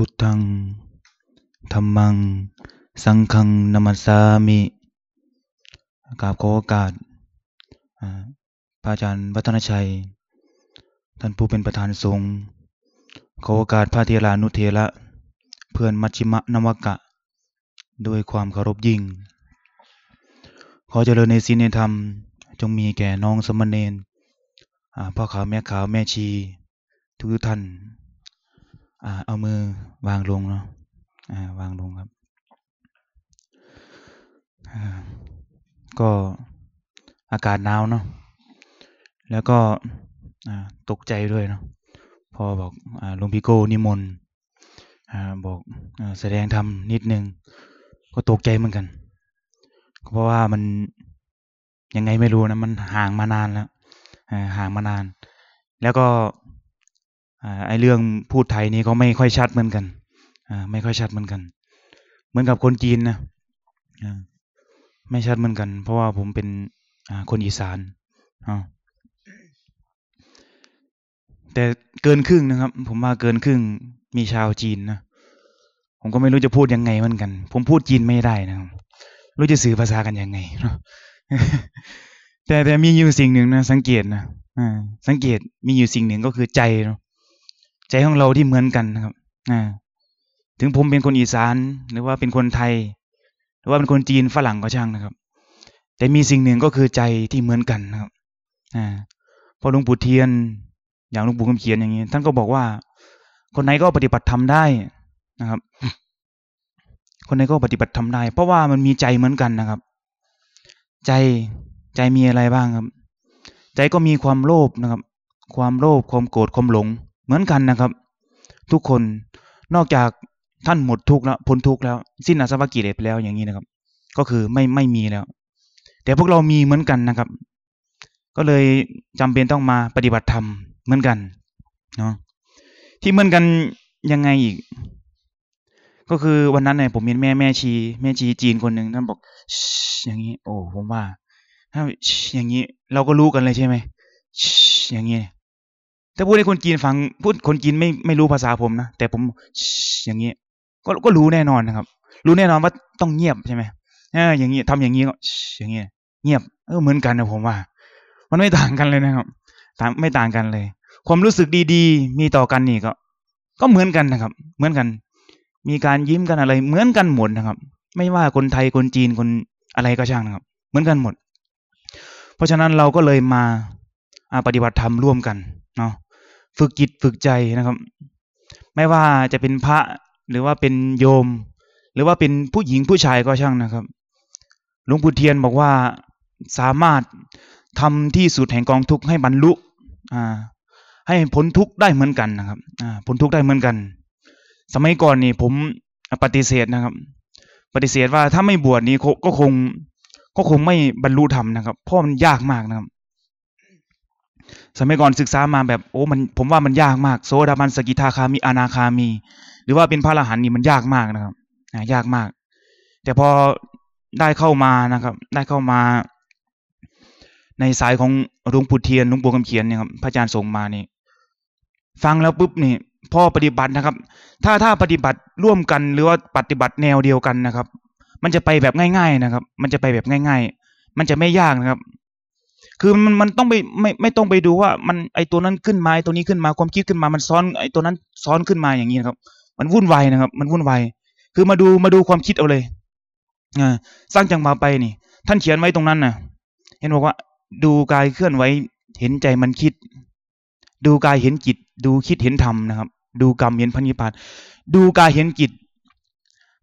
พุทธังธรรมัง สังฆังนามัสสามิกราบขอโอกาสพระอาจารย์วัฒนชัย ท่านผู้เป็นประธานสงฆ์ขอโอกาสพระเทรานุเทระเพื่อนมัชชิมะนวกะ ด้วยความเคารพยิ่ง ขอเจริญในศีลในธรรม จงมีแก่น้องสมณเณรพ่อขาวแม่ขาวแม่ชี ทุกท่าน เอามือวางลงเนาะวางลงครับ ก็อากาศหนาวเนาะ แล้วก็ตกใจด้วยเนาะ พอบอกหลวงพี่โก้นิมนต์บอกอแสดงธรรมนิดนึง ก็ตกใจเหมือนกัน เพราะว่ามันยังไงไม่รู้นะ มันห่างมานานแล้วห่างมานาน แล้วก็ ไอเรื่องพูดไทยนี่ก็ไม่ค่อยชัดเหมือนกันอ่าไม่ค่อยชัดเหมือนกัน เหมือนกับคนจีนนะอ่าไม่ชัดเหมือนกัน เพราะว่าผมเป็นอ่าคนอีสานอ๋อแต่เกินครึ่งนะครับ ผมว่าเกินครึ่งมีชาวจีนนะผมก็ไม่รู้จะพูดยังไงเหมือนกัน ผมพูดจีนไม่ได้นะครับรู้จะสื่อภาษากันยังไงเนาะแต่แต่มีอยู่สิ่งหนึ่งนะสังเกตนะอ่าสังเกตมีอยู่สิ่งหนึ่งก็คือใจเนาะ ใจของเราที่เหมือนกันนะครับอ่าถึงผมเป็นคนอีสานหรือว่าเป็นคนไทย หรือว่าเป็นคนจีนฝรั่งก็ช่างนะครับ แต่มีสิ่งหนึ่งก็คือใจที่เหมือนกันนะครับอ่าพอหลวงปู่เทียน อย่างหลวงปู่คำเขียนอย่างนี้ ท่านก็บอกว่า คนไหนก็ปฏิบัติทำได้นะครับ คนไหนก็ปฏิบัติทำได้ เพราะว่ามันมีใจเหมือนกันนะครับ ใจใจมีอะไรบ้างครับ ใจก็มีความโลภนะครับ ความโลภความโกรธความหลง เหมือนกันนะครับ ทุกคนนอกจากท่านหมดทุกข์แล้วพ้นทุกข์แล้ว สิ้นอาสวะกิเลสไปแล้วอย่างนี้นะครับ ก็คือไม่ไม่มีแล้ว แต่พวกเรามีเหมือนกันนะครับ ก็เลยจำเป็นต้องมาปฏิบัติธรรมเหมือนกันเนาะที่เหมือนกันยังไงอีก ก็คือวันนั้นเนี่ยผมเห็นแม่แม่ชี แม่ชีจีนคนหนึ่งท่านบอกอย่างนี้ โอ้ผมว่าถ้าอย่างนี้ เราก็รู้กันเลยใช่ไหมอย่างนี้ ถ้าพูดให้คนจีนฟังพูดคนจีนไม่ไม่รู้ภาษาผมนะแต่ผมอย่างนี้ก็ก็รู้แน่นอนนะครับ รู้แน่นอนว่าต้องเงียบใช่ไหมอย่างนี้ทำอย่างนี้ก็อย่างนี้เงียบเออเหมือนกันนะผมว่า มันไม่ต่างกันเลยนะครับต่างไม่ต่างกันเลย ความรู้สึกดีๆ มีต่อกันนี่ก็ ก็เหมือนกันนะครับ เหมือนกัน มีการยิ้มกันอะไร เหมือนกันหมดนะครับ ไม่ว่าคนไทยคนจีนคนอะไรก็ช่างนะครับ เหมือนกันหมด เพราะฉะนั้นเราก็เลยมาปฏิบัติธรรมร่วมกันเนาะ ฝึกจิตฝึกใจนะครับ ไม่ว่าจะเป็นพระหรือว่าเป็นโยม หรือว่าเป็นผู้หญิงผู้ชายก็ช่างนะครับหลวงปู่เทียนบอกว่าสามารถทำที่สุดแห่งกองทุกข์ให้บรรลุอ่าให้พ้นทุกข์ได้เหมือนกันนะครับอ่าพ้นทุกข์ได้เหมือนกัน สมัยก่อนนี่ผมปฏิเสธนะครับ ปฏิเสธว่าถ้าไม่บวชนี่ก็คงก็คงไม่บรรลุธรรมนะครับเพราะมันยากมากนะครับ สมัยก่อนศึกษามาแบบโอ้มันผมว่ามันยากมากโสดาบันสกิทาคามีอนาคามี หรือว่าเป็นพระอรหันต์นี่มันยากมากนะครับยากมาก แต่พอได้เข้ามานะครับ ได้เข้ามา ในสายของหลวงปู่เทียนหลวงปู่คำเขียนเนี่ยครับพระอาจารย์ส่งมานี่ฟังแล้วปุ๊บนี่พอปฏิบัตินะครับ ถ้าถ้าปฏิบัติร่วมกันหรือว่าปฏิบัติแนวเดียวกันนะครับ มันจะไปแบบง่าย ๆนะครับ มันจะไปแบบง่าย ๆ มันจะไม่ยากนะครับ คือมันมันต้องไปไม่ไม่ต้องไปดูว่ามันไอตัวนั้นขึ้นมาไอตัวนี้ขึ้นมาความคิดขึ้นมามันซ้อนไอตัวนั้นซ้อนขึ้นมาอย่างนี้นะครับ มันวุ่นวายนะครับ มันวุ่นวายคือมาดูมาดูความคิดเอาเลยอ่าสร้างจังหวะไปนี่ ท่านเขียนไว้ตรงนั้นนะเห็นบอกว่า ดูกายเคลื่อนไหวเห็นใจมันคิด ดูกายเห็นจิต ดูคิดเห็นธรรมนะครับ ดูกรรมเห็นพันธิพานดูกายเห็นจิต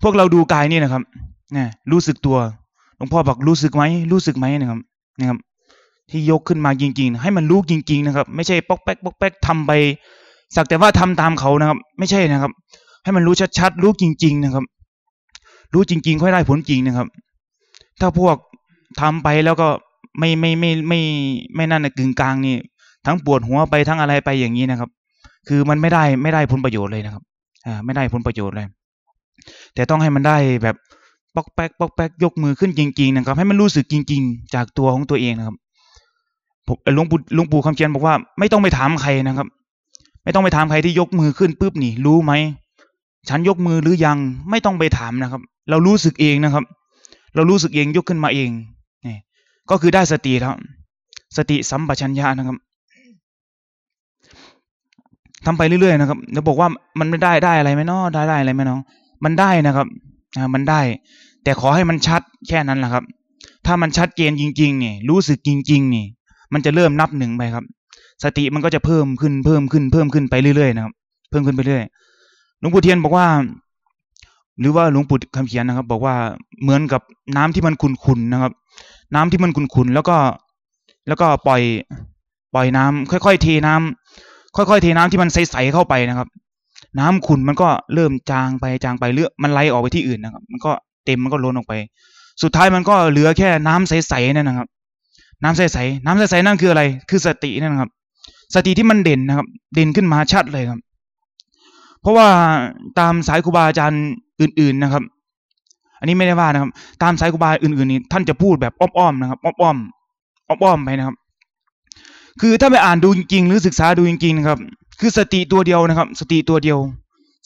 พวกเราดูกายนี่นะครับนี่รู้สึกตัวหลวงพ่อบอกรู้สึกไหมรู้สึกไหมนะครับนะครับ ที่ยกขึ้นมาจริง ๆ ให้มันรู้จริง ๆ นะครับ ไม่ใช่ปอกแป๊กปอกแป๊กทำไป สักแต่ว่าทำตามเขานะครับ ไม่ใช่นะครับ ให้มันรู้ชัดๆรู้จริง ๆ นะครับ รู้จริง ๆ ค่อยได้ผลจริงนะครับ ถ้าพวกทำไปแล้วก็ไม่ไม่ไม่ไม่ไม่นั่นนะกึ่งกลางนี่ทั้งปวดหัวไปทั้งอะไรไปอย่างนี้นะครับ คือมันไม่ได้ไม่ได้ผลประโยชน์เลยนะครับอ่าไม่ได้ผลประโยชน์เลย แต่ต้องให้มันได้แบบปอกแป๊กปอกแป๊กยกมือขึ้นจริง ๆ นะครับ ให้มันรู้สึกจริง ๆ จากตัวของตัวเองนะครับ หลวงปู่หลวงปู่คำเขียนบอกว่า ไม่ต้องไปถามใครนะครับ ไม่ต้องไปถามใครที่ยกมือขึ้นปุ๊บนี่ รู้ไหมฉันยกมือหรือยังไม่ต้องไปถามนะครับ เรารู้สึกเองนะครับ เรารู้สึกเองยกขึ้นมาเองนี่ก็คือได้สติแล้วสติสัมปชัญญะนะครับทำไปเรื่อยๆนะครับเดี๋ยวบอกว่ามันไม่ได้ได้อะไรไหมน้อได้ได้อะไรไหมน้องมันได้นะครับอ่ามันได้ แต่ขอให้มันชัดแค่นั้นแหละครับ ถ้ามันชัดเจนจริง ๆ นี่ รู้สึกจริง ๆ นี่ มันจะเริ่มนับหนึ่งไปครับ สติมันก็จะเพิ่มขึ้นเพิ่มขึ้นเพิ่มขึ้นไปเรื่อยๆนะครับ เพิ่มขึ้นไปเรื่อยหลวงปู่เทียนบอกว่า หรือว่าหลวงปู่คำเขียนนะครับ บอกว่าเหมือนกับน้ำที่มันขุ่นๆนะครับ น้ำที่มันขุ่นๆแล้วก็ แล้วก็ปล่อย ปล่อยน้ำค่อยๆเทน้ำค่อยๆเทน้ำที่มันใสๆเข้าไปนะครับ น้ำขุ่นมันก็เริ่มจางไปจางไปเลือมันไหลออกไปที่อื่นนะครับ มันก็เต็มมันก็ล้นออกไป สุดท้ายมันก็เหลือแค่น้ำใสๆนั่นนะครับ น้ำใสๆน้ำใสๆนั่นคืออะไร คือสตินั่นครับ สติที่มันเด่นนะครับ เด่นขึ้นมาชัดเลยครับ เพราะว่าตามสายครูบาอาจารย์อื่น ๆนะครับ อันนี้ไม่ได้ว่านะครับ ตามสายครูบาอื่นๆนี่ท่านจะพูดแบบอ้อมๆนะครับอ้อมๆอ้อมๆไปนะครับ คือถ้าไปอ่านดูจริงๆหรือศึกษาดูจริงๆนะครับ คือสติตัวเดียวนะครับ สติตัวเดียว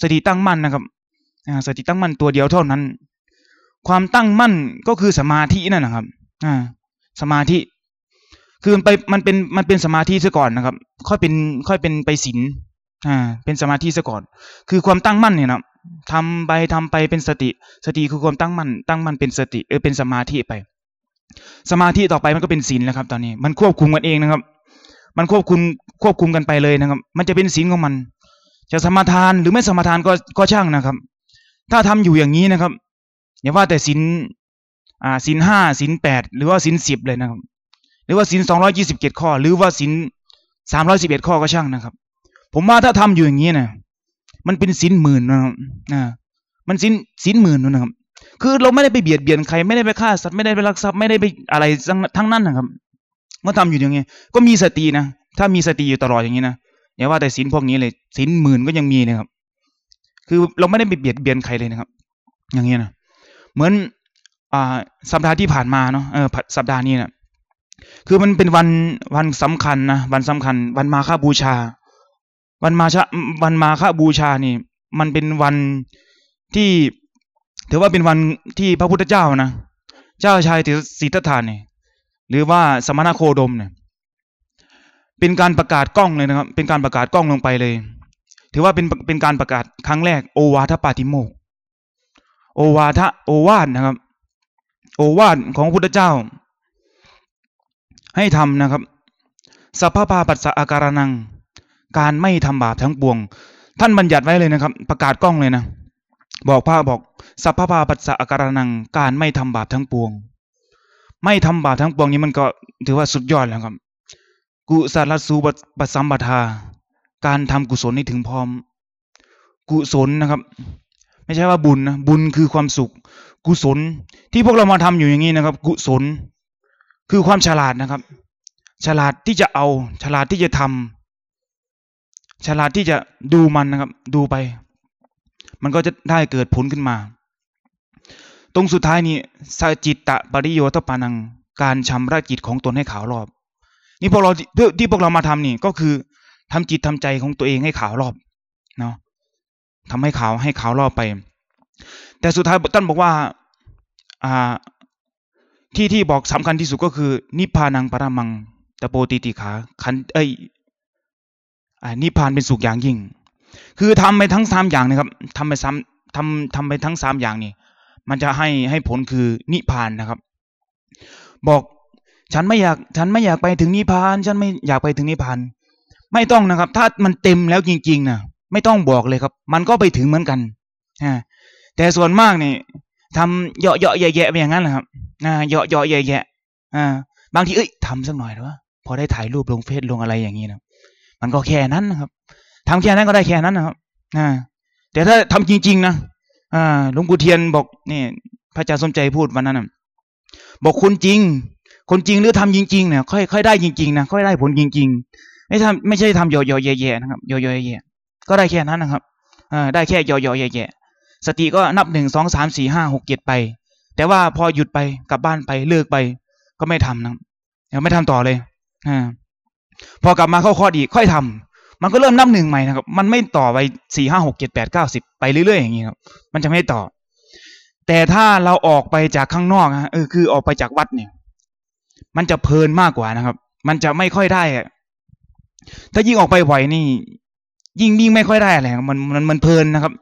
สติตั้งมั่นนะครับสติตั้งมั่นตัวเดียวเท่านั้น ความตั้งมั่นก็คือสมาธินั่นนะครับ อ่า สมาธิ คือมันไปมันเป็นมันเป็นสมาธิซะก่อนนะครับ ค่อยเป็นค่อยเป็นไปศีลอ่าเป็นสมาธิซะก่อน คือความตั้งมั่นเนี่ยนะทำไปทำไปเป็นสติ สติคือความตั้งมั่นตั้งมั่นเป็นสติเออเป็นสมาธิไป สมาธิต่อไปมันก็เป็นศีลแล้วครับ ตอนนี้ มันควบคุมกันเองนะครับ มันควบคุมควบคุมกันไปเลยนะครับ มันจะเป็นศีลของมัน จะสมาทานหรือไม่สมาทานก็ก็ช่างนะครับ ถ้าทำอยู่อย่างนี้นะครับอย่าว่าแต่ศีลอ่าศีลห้าศีลแปดหรือว่าศีลสิบเลยนะครับ หรือว่าศีลสองร้อยี่สิบเจ็ดข้อ หรือว่าศีลสามร้อยสิบเอ็ดข้อก็ช่างนะครับ ผมว่าถ้าทำอยู่อย่างนี้นะมันเป็นสินหมื่นนะครับอ่ามันสินสินหมื่นนะครับ คือเราไม่ได้ไปเบียดเบียนใคร ไม่ได้ไปฆ่าสัตว์ไม่ได้ไปลักทรัพย์ไม่ได้ไปอะไรทั้งนั้นนะครับเมื่อทำอยู่อย่างนี้ก็มีสตินะถ้ามีสติอยู่ตลอดอย่างนี้นะอย่าว่าแต่สินพวกนี้เลยสินหมื่นก็ยังมีนะครับ คือเราไม่ได้ไปเบียดเบียนใครเลยนะครับ อย่างนี้นะเหมือนอ่าสัปดาห์ที่ผ่านมาเนาะเออสัปดาห์นี้นะ คือมันเป็นวันวันสำคัญนะวันสำคัญ วันมาฆบูชา วันมาชะวันมาฆบูชานี่ มันเป็นวันที่ถือว่าเป็นวันที่พระพุทธเจ้านะเจ้าชายสิทธัตถะเนี่ยหรือว่าสมณโคดมเนี่ย เป็นการประกาศกล้องเลยนะครับ เป็นการประกาศกล้องลงไปเลย ถือว่าเป็นเป็นการประกาศครั้งแรกโอวาทปาติโมกโอวาทะโอวาทนะครับ โอวาทของพระพุทธเจ้า ให้ทำนะครับสัพพะปาปัสสะอาการนัง การไม่ทำบาปทั้งปวง ท่านบัญญัติไว้เลยนะครับ ประกาศกล้องเลยนะ บอกพระบอกสัพพะปาปัสสะอาการนัง การไม่ทำบาปทั้งปวง ไม่ทำบาปทั้งปวงนี้มันก็ถือว่าสุดยอดแล้วครับ กุศลสูปสัมปทา การทำกุศลนี่ถึงพร้อม กุศลนะครับ ไม่ใช่ว่าบุญนะบุญคือความสุข กุศลที่พวกเรามาทำอยู่อย่างนี้นะครับ กุศล คือความฉลาดนะครับ ฉลาดที่จะเอา ฉลาดที่จะทำฉลาดที่จะดูมันนะครับ ดูไป มันก็จะได้เกิดผลขึ้นมา ตรงสุดท้ายนี้สจิตตะปริโยทปานัง การชำระจิตของตนให้ขาวรอบ นี่พวกเราที่พวกเรามาทำนี่ก็คือทำจิตทำใจของตัวเองให้ขาวรอบเนาะทำให้ขาวให้ขาวรอบไป แต่สุดท้ายท่านบอกว่า อ่า ที่ที่บอกสำคัญที่สุดก็คือ นิพพานังปรมังตะโปติติขาขันเอ้ยนิพพานเป็นสุขอย่างยิ่ง คือทำไปทั้งสามอย่างนะครับทำไปซ้ำทำทำไปทั้งสามอย่างนี่มันจะให้ให้ผลคือนิพพานนะครับ บอกฉันไม่อยาก ฉันไม่อยากไปถึงนิพพาน ฉันไม่อยากไปถึงนิพพาน ไม่ต้องนะครับ ถ้ามันเต็มแล้วจริงๆนะไม่ต้องบอกเลยครับ มันก็ไปถึงเหมือนกันแต่ส่วนมากนี่ทำเยาะเยาะแย่ๆไปอย่างนั้นแหละครับ อ่าเยาะเยาะแย่ๆบางทีเอ้ยทำสักหน่อยหรือวะพอได้ถ่ายรูปลงเฟซลงอะไรอย่างนี้นะมันก็แค่นั้นนะครับทำแค่นั้นก็ได้แค่นั้นนะครับ อ่า แต่ถ้าทำจริง ๆ นะอ่าหลวงปู่เทียนบอกนี่พระอาจารย์สมใจพูดวันนั้นนะบอกคนจริง คนจริงหรือทำจริง ๆ เนี่ย ค่อยค่อยได้จริงๆนะค่อยได้ผลจริง ๆ ไม่ทำไม่ใช่ทำเย่อๆแย่ๆนะครับเย่อๆแย่ก็ได้แค่นั้นนะครับอ่าได้แค่เย่อๆแย่ๆสติก็นับหนึ่งสองสามสี่ห้าหกเจ็ดไป แต่ว่าพอหยุดไปกลับบ้านไปเลิกไป ก็ไม่ทำนะยังไม่ทำต่อเลยอพอกลับมาเข้าคอดอีกค่อยทำมันก็เริ่มนับหนึ่งใหม่นะครับ มันไม่ต่อไปสี่ห้าหกเจ็ดแปดเก้าสิบไปเรื่อยๆอย่างนี้ครับ มันจะไม่ต่อ แต่ถ้าเราออกไปจากข้างนอกฮะเออคือออกไปจากวัดเนี่ย มันจะเพลินมากกว่านะครับ มันจะไม่ค่อยได้ถ้ายิ่งออกไปบ่อยนี่ ยิ่งยิ่งไม่ค่อยได้อะไรมันมันมันเพลินนะครับ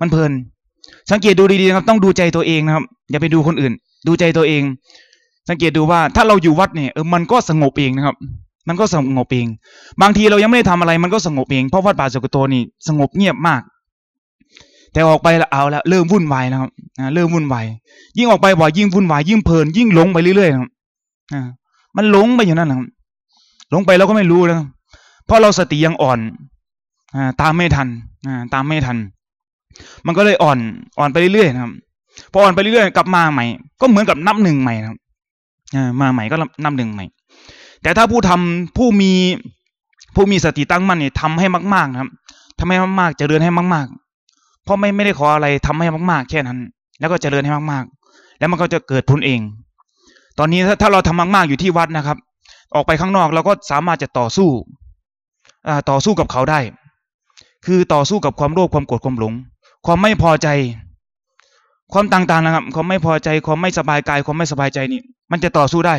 มันเพลิน สังเกตดูดีๆนะครับ ต้องดูใจตัวเองนะครับ อย่าไปดูคนอื่น ดูใจตัวเอง สังเกตดูว่าถ้าเราอยู่วัดเนี่ยเออมันก็สงบเองนะครับ มันก็สงบเอง บางทีเรายังไม่ได้ทำอะไร มันก็สงบเองเพราะวัดป่าสุกโตนี่สงบเงียบมาก แต่ออกไปแล้วเอาละเริ่มวุ่นวายแล้วครับอ่าเริ่มวุ่นวายยิ่งออกไปบ่อยยิ่งวุ่นวายยิ่งเพลินยิ่งหลงไปเรื่อยๆนะครับอ่ามันหลงไปอยู่นั่นนะครับหลงไปเราก็ไม่รู้แล้วเพราะเราสติยังอ่อนอ่าตามไม่ทันอ่าตามไม่ทัน มันก็เลยอ่อนอ่อนไปเรื่อยๆนะครับพออ่อนไปเรื่อยๆกลับมาใหม่ ก็เหมือนกับนับหนึ่งใหม่นะครับมาใหม่ก็นับหนึ่งใหม่ แต่ถ้าผู้ทำผู้มีผู้มีสติตั้งมั่นเนี่ยทำให้มากๆนะครับทำให้มากๆเจริญให้มากๆ เพราะไม่ไม่ได้ขออะไรทำให้มากๆ แค่นั้น แล้วก็เจริญให้มากๆ แล้วมันก็จะเกิดผลเอง ตอนนี้ถ้าถ้าเราทำมากๆอยู่ที่วัดนะครับ ออกไปข้างนอกเราก็สามารถจะต่อสู้อ่าต่อสู้กับเขาได้ คือต่อสู้กับความโลภความโกรธความหลง ความไม่พอใจ ความต่างๆนะครับ ความไม่พอใจ ความไม่สบายกาย ความไม่สบายใจนี่ มันจะต่อสู้ได้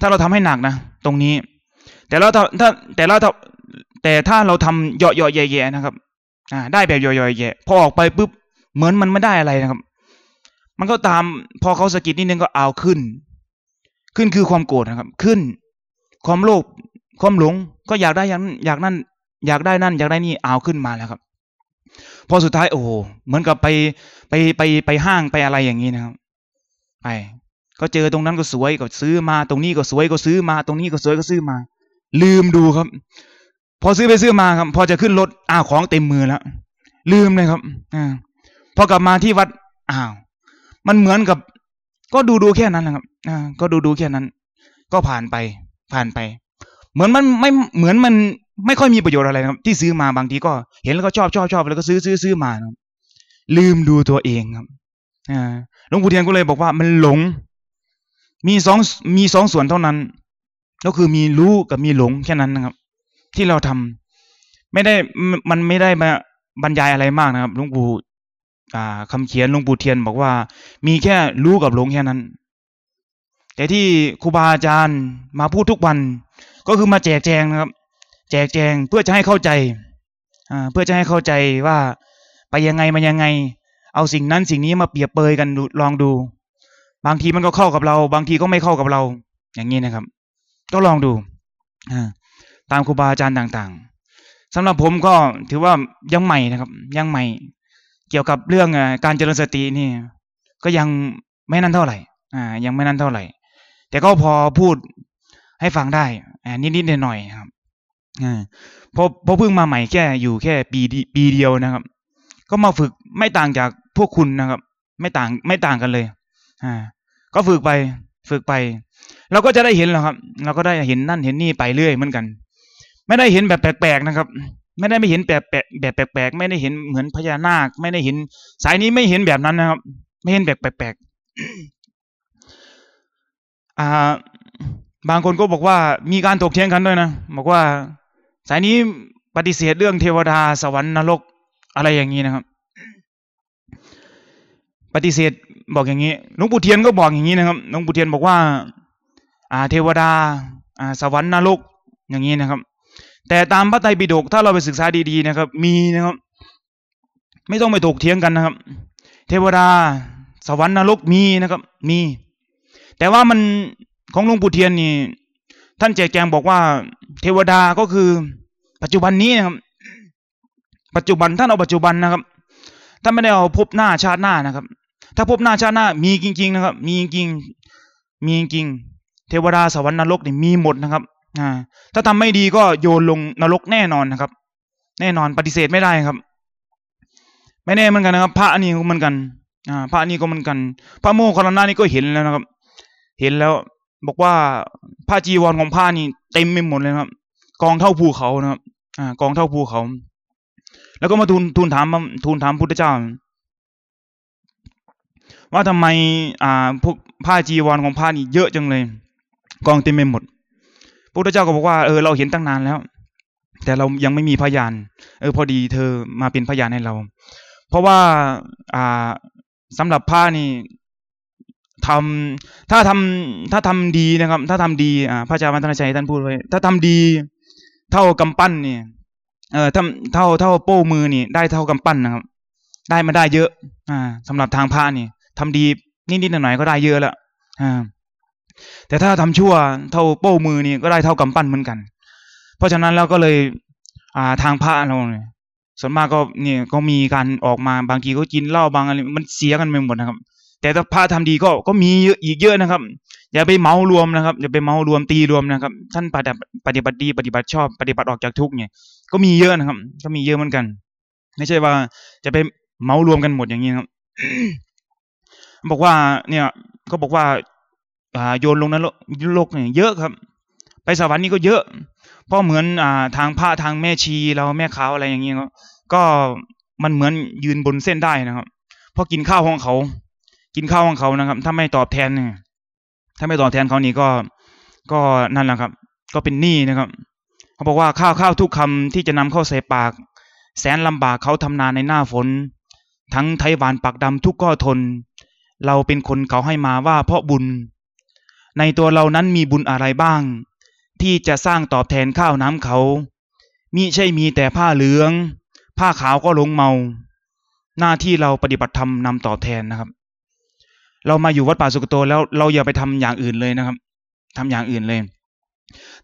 ถ้าเราทำให้หนักนะ ตรงนี้ แต่เราถ้าแต่เราถ้าแต่ถ้าเราทำเหยาะเยาะแย่ๆนะครับ อ่า ได้แบบเหยาะเยาะแย่พอออกไปปุ๊บ เหมือนมันไม่ได้อะไรนะครับ มันก็ตาม พอเขาสะกิดนิดนึงก็เอาขึ้น ขึ้นคือความโกรธนะครับ ขึ้น ความโลภ ความหลง ก็อยากได้อย่างอยากนั่น อยากได้นั่น อยากได้นี่ เอาขึ้นมาแล้วครับ พอสุดท้ายโอ้โหเหมือนกับไปไปไปไปห้างไปอะไรอย่างนี้นะครับ ไป ก็เจอตรงนั้นก็สวยก็ซื้อมาตรงนี้ก็สวยก็ซื้อมา ตรงนี้ก็สวยก็ซื้อมา ลืมดูครับ พอซื้อไปซื้อมาครับ พอจะขึ้นรถอ้าวของเต็มมือแล้วลืมเลยครับอ่าพอกลับมาที่วัดอ้าว มันเหมือนกับ ก็ดูดูแค่นั้นนะครับอ่าก็ดูดูแค่นั้น ก็ผ่านไป ผ่านไป เหมือนมันไม่เหมือนมัน ไม่ค่อยมีประโยชน์อะไรครับ ที่ซื้อมาบางทีก็เห็นแล้วก็ชอบชอบชอบแล้วก็ซื้อซื้อซื้อมาลืมดูตัวเองครับหลวงปู่เทียนก็เลยบอกว่ามันหลง มีสองมีสองส่วนเท่านั้น ก็คือมีรู้กับมีหลงแค่นั้นนะครับ ที่เราทำไม่ได้มันไม่ได้มาบรรยายอะไรมากนะครับหลวงปู่อ่าคำเขียนหลวงปู่เทียนบอกว่า มีแค่รู้กับหลงแค่นั้น แต่ที่ครูบาอาจารย์มาพูดทุกวัน ก็คือมาแจกแจงนะครับ แจกแจงเพื่อจะให้เข้าใจเพื่อจะให้เข้าใจว่าไปยังไงมายังไง เอาสิ่งนั้นสิ่งนี้มาเปรียบเปยกันลองดู บางทีมันก็เข้ากับเรา บางทีก็ไม่เข้ากับเรา อย่างนี้นะครับ ก็ลองดูตามครูบาอาจารย์ต่างๆสำหรับผมก็ถือว่ายังใหม่นะครับ ยังใหม่ เกี่ยวกับเรื่องการเจริญสตินี่ ก็ยังไม่นั่นเท่าไหร่ อ่า ยังไม่นั่นเท่าไหร่ แต่ก็พอพูดให้ฟังได้อนิดๆหน่อยๆครับ อ่าพอพอเพิ่งมาใหม่แค่อยู่แค่ปีปีเดียวนะครับ ก็มาฝึกไม่ต่างจากพวกคุณนะครับ ไม่ต่างไม่ต่างกันเลย อ่า ก็ฝึกไปฝึกไป เราก็จะได้เห็นแล้วครับ เราก็ได้เห็นนั่นเห็นนี่ไปเรื่อยเหมือนกัน ไม่ได้เห็นแบบแปลกๆนะครับ ไม่ได้ไม่เห็นแบบแปลกแบบแปลกๆไม่ได้เห็นเหมือนพญานาค ไม่ได้เห็น สายนี้ไม่เห็นแบบนั้นนะครับ ไม่เห็นแบบแปลกๆอ่า บางคนก็บอกว่ามีการถกเถียงกันด้วยนะบอกว่า สายนี้ปฏิเสธเรื่องเทวดาสวรรค์นรกอะไรอย่างนี้นะครับ ปฏิเสธบอกอย่างนี้หลวงปู่เทียนก็บอกอย่างนี้นะครับหลวงปู่เทียนบอกว่า อ่า เทวดา อ่า สวรรค์นรกอย่างนี้นะครับ แต่ตามพระไตรปิฎกถ้าเราไปศึกษาดีๆนะครับ มีนะครับ ไม่ต้องไปถกเถียงกันนะครับ เทวดา สวรรค์นรกมีนะครับ มี แต่ว่ามันของหลวงปู่เทียนนี่ ท่านแจกแจงบอกว่า เทวดาก็คือ ปัจจุบันนี้นะครับ ปัจจุบันท่านเอาปัจจุบันนะครับท่านไม่ได้เอาพบหน้าชาติหน้านะครับ ถ้าพบหน้าชาติหน้ามีจริง ๆ นะครับ มีจริงมีจริงเทวดาสวรรค์นรกเนี่ยมีหมดนะครับอ่าถ้าทำไม่ดีก็โยนลงนรกแน่นอนนะครับ แน่นอนปฏิเสธไม่ได้ครับ ไม่แน่เหมือนกันนะครับ พระนี่ก็เหมือนกันอ่าพระนี่ก็เหมือนกัน พระโมคคัลลานะนี่ก็เห็นแล้วนะครับ เห็นแล้ว บอกว่าผ้าจีวรของผ้านี่เต็มไปหมดเลยครับ กองเท่าภูเขานะครับ อ่ากองเท่าภูเขา แล้วก็มาทูลทูลถามทูลถามพุทธเจ้า ว่าทำไม อ่าพวกผ้าจีวรของผ้านี่เยอะจังเลย กองเต็มไปหมดพระพุทธเจ้าก็บอกว่าเออเราเห็นตั้งนานแล้ว แต่เรายังไม่มีพยาน เออ พอดีเธอมาเป็นพยานให้เรา เพราะว่า อ่าสำหรับพระนี่ ทำถ้าทำถ้าทำดีนะครับ ถ้าทำดีอ่าพระอาจารย์วัฒนชัยท่านพูดไว้ถ้าทำดี เท่ากำปั้นเนี่ยเออเท่าเท่าเท่าโป้มือนี่ได้เท่ากำปั้นนะครับ ได้มาได้เยอะ อ่าสำหรับทางพระนี่ทำดีนิดๆหน่อยๆก็ได้เยอะแล้วอ่าแต่ถ้าทำชั่วเท่าโป้มือนี่ก็ได้เท่ากำปั้นเหมือนกัน เพราะฉะนั้นเราก็เลย อ่าทางพระเราเนี่ยส่วนมากก็เนี่ยก็มีการออกมาบางทีก็กินเหล้าบางอะไรมันเสียกันไปหมดนะครับ แต่ถ้าพระทำดีก็ก็มีเยอะอีกเยอะนะครับ อย่าไปเมารวมนะครับอย่าไปเมารวมตีรวมนะครับ ท่านปฏิบัติปฏิบัติดีปฏิบัติชอบปฏิบัติออกจากทุกเนี่ย ก็มีเยอะนะครับ ก็มีเยอะเหมือนกัน ไม่ใช่ว่า จะไปเมารวมกันหมดอย่างนี้ครับ บอกว่าเนี่ยก็บอกว่าอ่าโยนลงนรกโลกเนี่ยเยอะครับ ไปสวรรค์นี่ก็เยอะ เพราะเหมือนอ่าทางพระทางแม่ชีเราแม่ขาอะไรอย่างเงี้ยก็มันเหมือนยืนบนเส้นได้นะครับ เพราะกินข้าวของเขา กินข้าวของเขานะครับ ถ้าไม่ตอบแทนเนี่ยถ้าไม่ตอบแทนเขานี่ก็ก็นั่นแหละครับ ก็เป็นหนี้นะครับ เขาบอกว่าข้าวข้าวทุกคำที่จะนำเข้าใส่ปาก แสนลำบากเขาทำนาในหน้าฝน ทั้งไทหวานปากดำทุกก็ทน เราเป็นคนเขาให้มาว่าเพราะบุญ ในตัวเรานั้นมีบุญอะไรบ้าง ที่จะสร้างตอบแทนข้าวน้ำเขามิใช่มีแต่ผ้าเหลือง ผ้าขาวก็หลงเมา หน้าที่เราปฏิบัติธรรมนำตอบแทนนะครับ เรามาอยู่วัดป่าสุกโตแล้วเราอย่าไปทำอย่างอื่นเลยนะครับทำอย่างอื่นเลย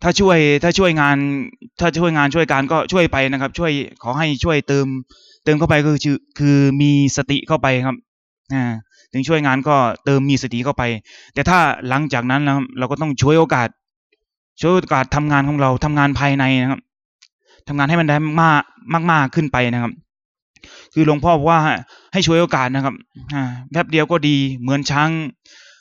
ถ้าช่วยถ้าช่วยงาน ถ้าช่วยงานช่วยการก็ช่วยไปนะครับ ช่วยขอให้ช่วยเติม เติมเข้าไปคือคือคือมีสติเข้าไปครับอ่าถึงช่วยงานก็เติมมีสติเข้าไป แต่ถ้าหลังจากนั้นนะครับเราก็ต้องช่วยโอกาส ช่วยโอกาสทำงานของเราทำงานภายในนะครับทำงานให้มันได้มากมากขึ้นไปนะครับ คือหลวงพ่อบอกว่าให้ช่วยโอกาสนะครับอแป๊บเดียวก็ดีเหมือนช้าง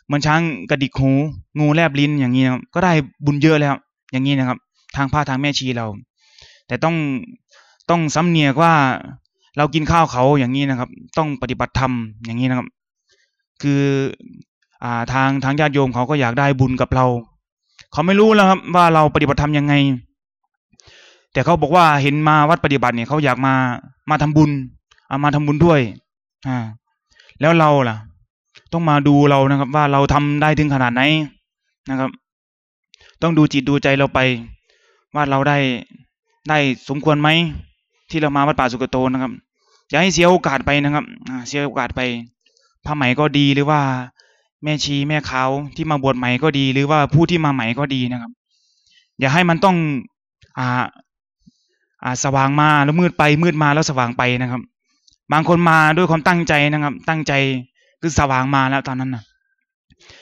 เหมือนช้างกระดิกหูงูแลบลิ้นอย่างนี้นะครับก็ได้บุญเยอะแล้วอย่างนี้นะครับ ทางพระทางแม่ชีเรา แต่ต้องต้องสำเนียกว่าเรากินข้าวเขาอย่างนี้นะครับ ต้องปฏิบัติธรรมอย่างนี้นะครับ คืออ่าทางทางญาติโยมเขาก็อยากได้บุญกับเรา เขาไม่รู้แล้วครับ ว่าเราปฏิบัติธรรมยังไง แต่เขาบอกว่าเห็นมาวัดปฏิบัติเนี่ยเขาอยากมามาทำบุญ เอามาทำบุญด้วย อ่า แล้วเราล่ะ ต้องมาดูเรานะครับ ว่าเราทำได้ถึงขนาดไหนนะครับ ต้องดูจิตดูใจเราไป ว่าเราได้ได้สมควรไหมที่เรามาวัดป่าสุกโตนะครับอย่าให้เสียโอกาสไปนะครับอ่าเสียโอกาสไปพระใหม่ก็ดีหรือว่า แม่ชีแม่ขาวที่มาบวชใหม่ก็ดี หรือว่าผู้ที่มาใหม่ก็ดีนะครับ อย่าให้มันต้อง อ่า อ่าสว่างมาแล้วมืดไปมืดมาแล้วสว่างไปนะครับ บางคนมาด้วยความตั้งใจนะครับ ตั้งใจคือสว่างมาแล้วตอนนั้นนะ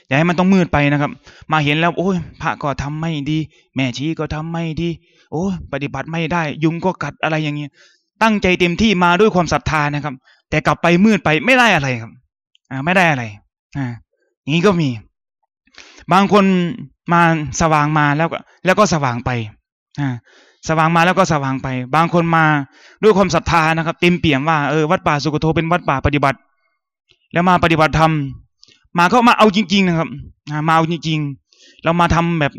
อย่าให้มันต้องมืดไปนะครับ มาเห็นแล้ว โอ้ยพระก็ทำไม่ดี แม่ชีก็ทำไม่ดี โอ้ยปฏิบัติไม่ได้ ยุงก็กัดอะไรอย่างเงี้ยตั้งใจเต็มที่มาด้วยความศรัทธานะครับ แต่กลับไปมืดไปไม่ได้อะไรครับ อ่า ไม่ได้อะไร อ่าอย่างนี้ก็มี บางคนมาสว่างมาแล้วก็ แล้วก็สว่างไป อ่า สว่างมาแล้วก็สว่างไป บางคนมาด้วยความศรัทธานะครับ เต็มเปี่ยมว่าเออวัดป่าสุกโทเป็นวัดป่าปฏิบัติ แล้วมาปฏิบัติธรรมมาเข้ามาเอาจริง ๆ นะครับมาเอาจริง ๆ เรามาทำแบบ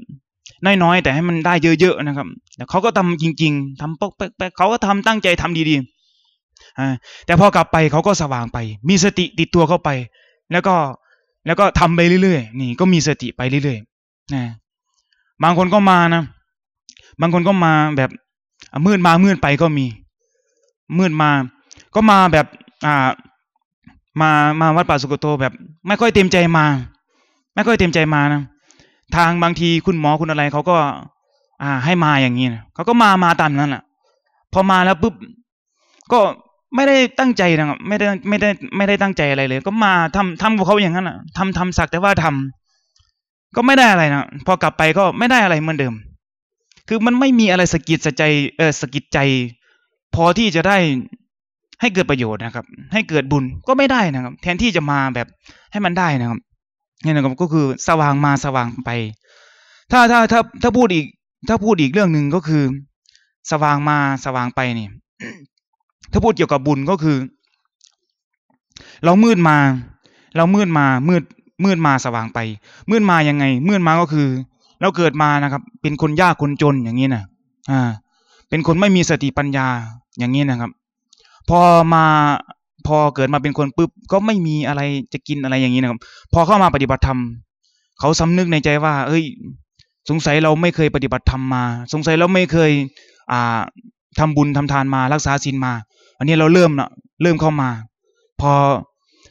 น้อยๆแต่ให้มันได้เยอะๆนะครับแต่เขาก็ทำจริง ๆทำปกแป๊กเขาก็ทำตั้งใจทำดีๆแต่พอกลับไปเขาก็สว่างไป มีสติติดตัวเข้าไป แล้วก็แล้วก็ทำไปเรื่อยๆนี่ก็มีสติไปเรื่อยๆนะบางคนก็มานะ บางคนก็มาแบบมืดมามืดไปก็มี มืดมา ก็มาแบบ อ่า มามาวัดป่าสุกโตแบบ ไม่ค่อยเต็มใจมา ไม่ค่อยเต็มใจมานะทางบางทีคุณหมอคุณอะไรเขาก็ อ่า ให้มาอย่างนี้นะเขาก็มามาตามนั้นแหละพอมาแล้วปุ๊บก็ไม่ได้ตั้งใจนะครับไม่ได้ไม่ได้ไม่ได้ตั้งใจอะไรเลย ก็มาทำทำกับเขาอย่างนั้นอะทำทำสักแต่ว่าทำก็ไม่ได้อะไรนะพอกลับไปก็ไม่ได้อะไรเหมือนเดิม คือมันไม่มีอะไรสกิดสใจเออสกิดใจ พอที่จะได้ให้เกิดประโยชน์นะครับ ให้เกิดบุญก็ไม่ได้นะครับ แทนที่จะมาแบบให้มันได้นะครับนี่นะครับก็คือสว่างมาสว่างไป ถ้าถ้าถ้าถ้าพูดอีก ถ้าพูดอีกเรื่องหนึ่งก็คือ สว่างมาสว่างไปนี่ถ้าพูดเกี่ยวกับบุญก็คือ เรามืดมา เรามืดมามืดมืดมาสว่างไป มืดมายังไง มืดมาก็คือ เราเกิดมานะครับ เป็นคนยากคนจนอย่างนี้นะอ่า เป็นคนไม่มีสติปัญญาอย่างนี้นะครับ พอมาพอเกิดมาเป็นคนปุ๊บก็ไม่มีอะไรจะกินอะไรอย่างนี้นะครับ พอเข้ามาปฏิบัติธรรมเขาสำนึกในใจว่า เอ้ย สงสัยเราไม่เคยปฏิบัติธรรมมา สงสัยเราไม่เคย อ่าทำบุญทำทานมารักษาศีลมา อันนี้เราเริ่มนะเริ่มเข้ามา พอ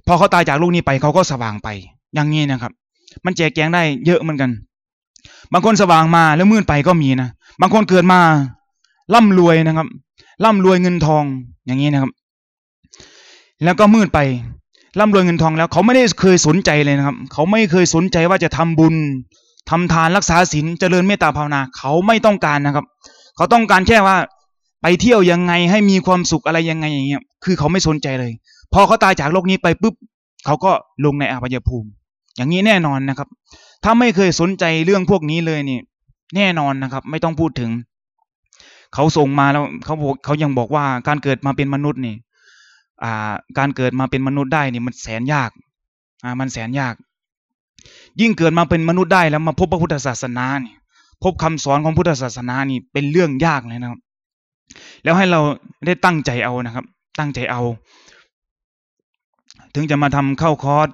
พอเขาตายจากโลกนี้ไปเขาก็สว่างไป อย่างนี้นะครับ มันแจกแจงได้เยอะเหมือนกัน บางคนสว่างมาแล้วมืดไปก็มีนะบางคนเกิดมา ร่ำรวยนะครับ ร่ำรวยเงินทองอย่างนี้นะครับ แล้วก็มืดไปร่ำรวยเงินทองแล้ว เขาไม่ได้เคยสนใจเลยนะครับ เขาไม่เคยสนใจว่าจะทำบุญทำทานรักษาศีลเจริญเมตตาภาวนา เขาไม่ต้องการนะครับ เขาต้องการแค่ว่า ไปเที่ยวยังไงให้มีความสุขอะไรยังไงอย่างเงี้ยคือเขาไม่สนใจเลย พอเขาตายจากโลกนี้ไปปุ๊บเขาก็ลงในอาบายภูมิ อย่างนี้แน่นอนนะครับ ถ้าไม่เคยสนใจเรื่องพวกนี้เลยนี่แน่นอนนะครับ ไม่ต้องพูดถึง เขาส่งมาแล้วเขาบอกเขายังบอกว่าการเกิดมาเป็นมนุษย์นี่ อ่า การเกิดมาเป็นมนุษย์ได้นี่มันแสนยาก อ่า มันแสนยาก ยิ่งเกิดมาเป็นมนุษย์ได้แล้วมาพบพระพุทธศาสนานี่พบคำสอนของพุทธศาสนานี่เป็นเรื่องยากเลยนะครับ แล้วให้เราได้ตั้งใจเอานะครับ ตั้งใจเอา ถึงจะมาทำเข้าคอร์ส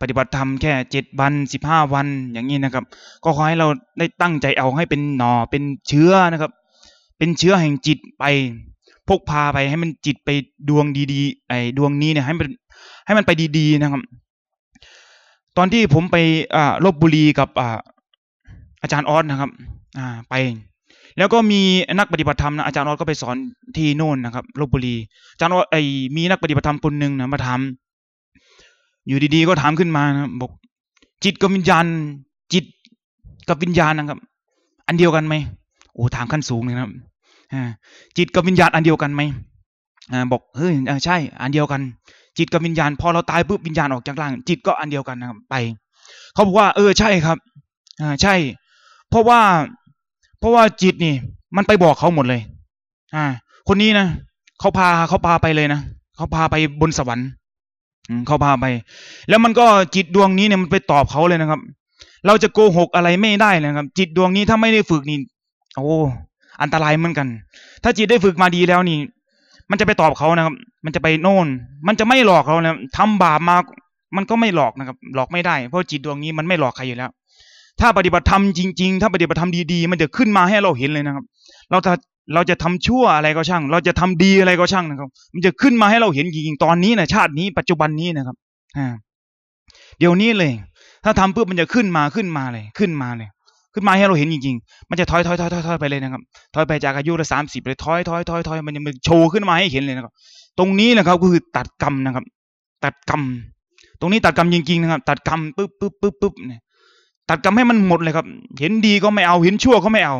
ปฏิบัติธรรมแค่เจ็ดวันสิบห้าวันอย่างนี้นะครับ ก็ขอให้เราได้ตั้งใจเอาให้เป็นหนอเป็นเชื้อนะครับ เป็นเชื้อแห่งจิตไป พกพาไปให้มันจิตไปดวงดีๆไอ้ดวงนี้เนี่ยให้มันให้มันไปดีๆนะครับ ตอนที่ผมไปอ่าลบบุรีกับอ่าอาจารย์ออสนะครับอ่าไปแล้วก็มีนักปฏิบัติธรรมนะอาจารย์ออสก็ไปสอนที่โน่นนะครับลบบุรีอาจารย์ออสไอมีนักปฏิบัติธรรมคนหนึ่งนะมาถาม อยู่ดีๆก็ถามขึ้นมานะบอก จิตกับวิญญาณ จิตกับวิญญาณนะครับ อันเดียวกันไหมโอ้ถามขั้นสูงเลยนะครับจิตกับวิญญาณอันเดียวกันไหมบอกเฮ้ยใช่ อันเดียวกัน จิตกับวิญญาณ พอเราตายปุ๊บวิญญาณออกจากร่าง จิตก็อันเดียวกันนะครับ ไป เขาบอกว่า เออใช่ครับอ่าใช่ เพราะว่า เพราะว่าจิตนี่ มันไปบอกเขาหมดเลย อ่า คนนี้นะเขาพาเขาพาไปเลยนะเขาพาไปบนสวรรค์ เขาพาไป แล้วมันก็จิตดวงนี้เนี่ยมันไปตอบเขาเลยนะครับ เราจะโกหกอะไรไม่ได้เลยครับ จิตดวงนี้ถ้าไม่ได้ฝึกนี่โอ้อันตรายเหมือนกัน ถ้าจิตได้ฝึกมาดีแล้วนี่ มันจะไปตอบเขานะครับ มันจะไปโน่น มันจะไม่หลอกเขานะทำบาปมา มันก็ไม่หลอกนะครับ หลอกไม่ได้ เพราะจิตดวงนี้มันไม่หลอกใครอยู่แล้ว ถ้าปฏิบัติธรรมจริง ๆ ถ้าปฏิบัติธรรมดีๆ มันจะขึ้นมาให้เราเห็นเลยนะครับ เราจะ เราจะทำชั่วอะไรก็ช่าง เราจะทำดีอะไรก็ช่างนะครับ มันจะขึ้นมาให้เราเห็นจริงๆตอนนี้นะชาตินี้ปัจจุบันนี้นะครับอ่าเดี๋ยวนี้เลย ถ้าทำปุ๊บมันจะขึ้นมาขึ้นมาเลย ขึ้นมาเลย ขึ้นมาให้เราเห็นจริงๆ มันจะถอยถอยถอยถอยถอยไปเลยนะครับ ถอยไปจากอายุละสามสิบเลยถอยถอยถอยถอยมันจะมันโชว์ขึ้นมาให้เห็นเลยนะครับ ตรงนี้นะครับก็คือตัดกรรมนะครับ ตัดกรรม ตรงนี้ตัดกรรมจริงๆนะครับ ตัดกรรมปุ๊บปุ๊บปุ๊บปุ๊บเนี่ย ตัดกรรมให้มันหมดเลยครับ เห็นดีก็ไม่เอา เห็นชั่วก็ไม่เอา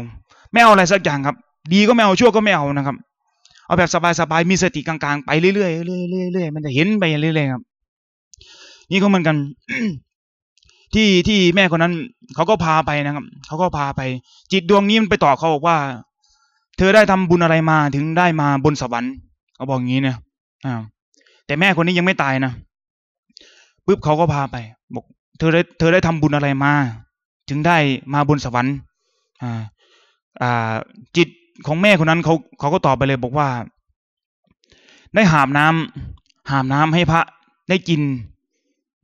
ไม่เอาอะไรสักอย่างครับ ดีก็ไม่เอาชั่วก็ไม่เอานะครับ เอาแบบสบายๆมีสติกลางๆไปเรื่อยๆเรื่อยๆเรื่อยๆมันจะเห็นไปเรื่อยๆครับ นี่ก็เหมือนกัน ที่ที่แม่คนนั้นเขาก็พาไปนะครับเขาก็พาไป จิตดวงนี้มันไปต่อเขาบอกว่า เธอได้ทำบุญอะไรมาถึงได้มาบนสวรรค์เขาบอกอย่างนี้นะอ่าแต่แม่คนนี้ยังไม่ตายนะปุ๊บเขาก็พาไป บอกเธอได้เธอได้ทำบุญอะไรมา ถึงได้มาบนสวรรค์อ่าอ่าจิต ของแม่คนนั้นเขาเขาก็ตอบไปเลยบอกว่า ได้หาบน้ำหาบน้ำให้พระได้กิน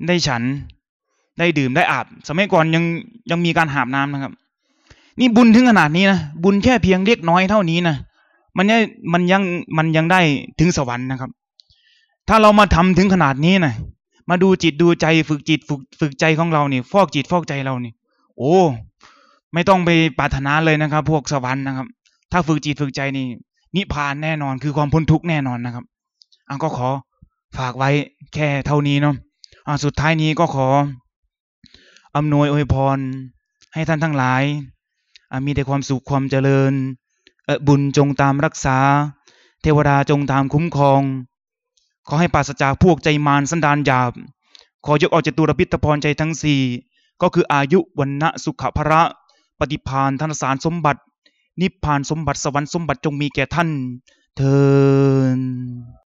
ได้ฉัน ได้ดื่มได้อาบ สมัยก่อนยังยังมีการหาบน้ำนะครับ นี่บุญถึงขนาดนี้นะบุญแค่เพียงเล็กน้อยเท่านี้นะมันยังมันยังมันยังได้ถึงสวรรค์นะครับ ถ้าเรามาทำถึงขนาดนี้นะมาดูจิตดูใจฝึกจิตฝึกฝึกใจของเราเนี่ยฟอกจิตฟอกใจเราเนี่ยโอ้ ไม่ต้องไปปรารถนาเลยนะครับ พวกสวรรค์นะครับ ถ้าฝึกจิตฝึกใจนี่นิพพานแน่นอนคือความพ้นทุกข์แน่นอนนะครับอะก็ขอฝากไว้แค่เท่านี้เนาะอะสุดท้ายนี้ก็ขออำนวยอวยพร ให้ท่านทั้งหลายมีแต่ความสุขความเจริญบุญจงตามรักษา เทวดาจงตามคุ้มครอง ขอให้ปราศจากพวกใจมารสันดานหยาบ ขอยกออกจากตุรพิทพรใจทั้งสี่ก็คืออายุวันณะสุขภระ ปฏิพานธนสารสมบัติ นิพพานสมบัติสวรรค์สมบัติจงมีแก่ท่านเทิน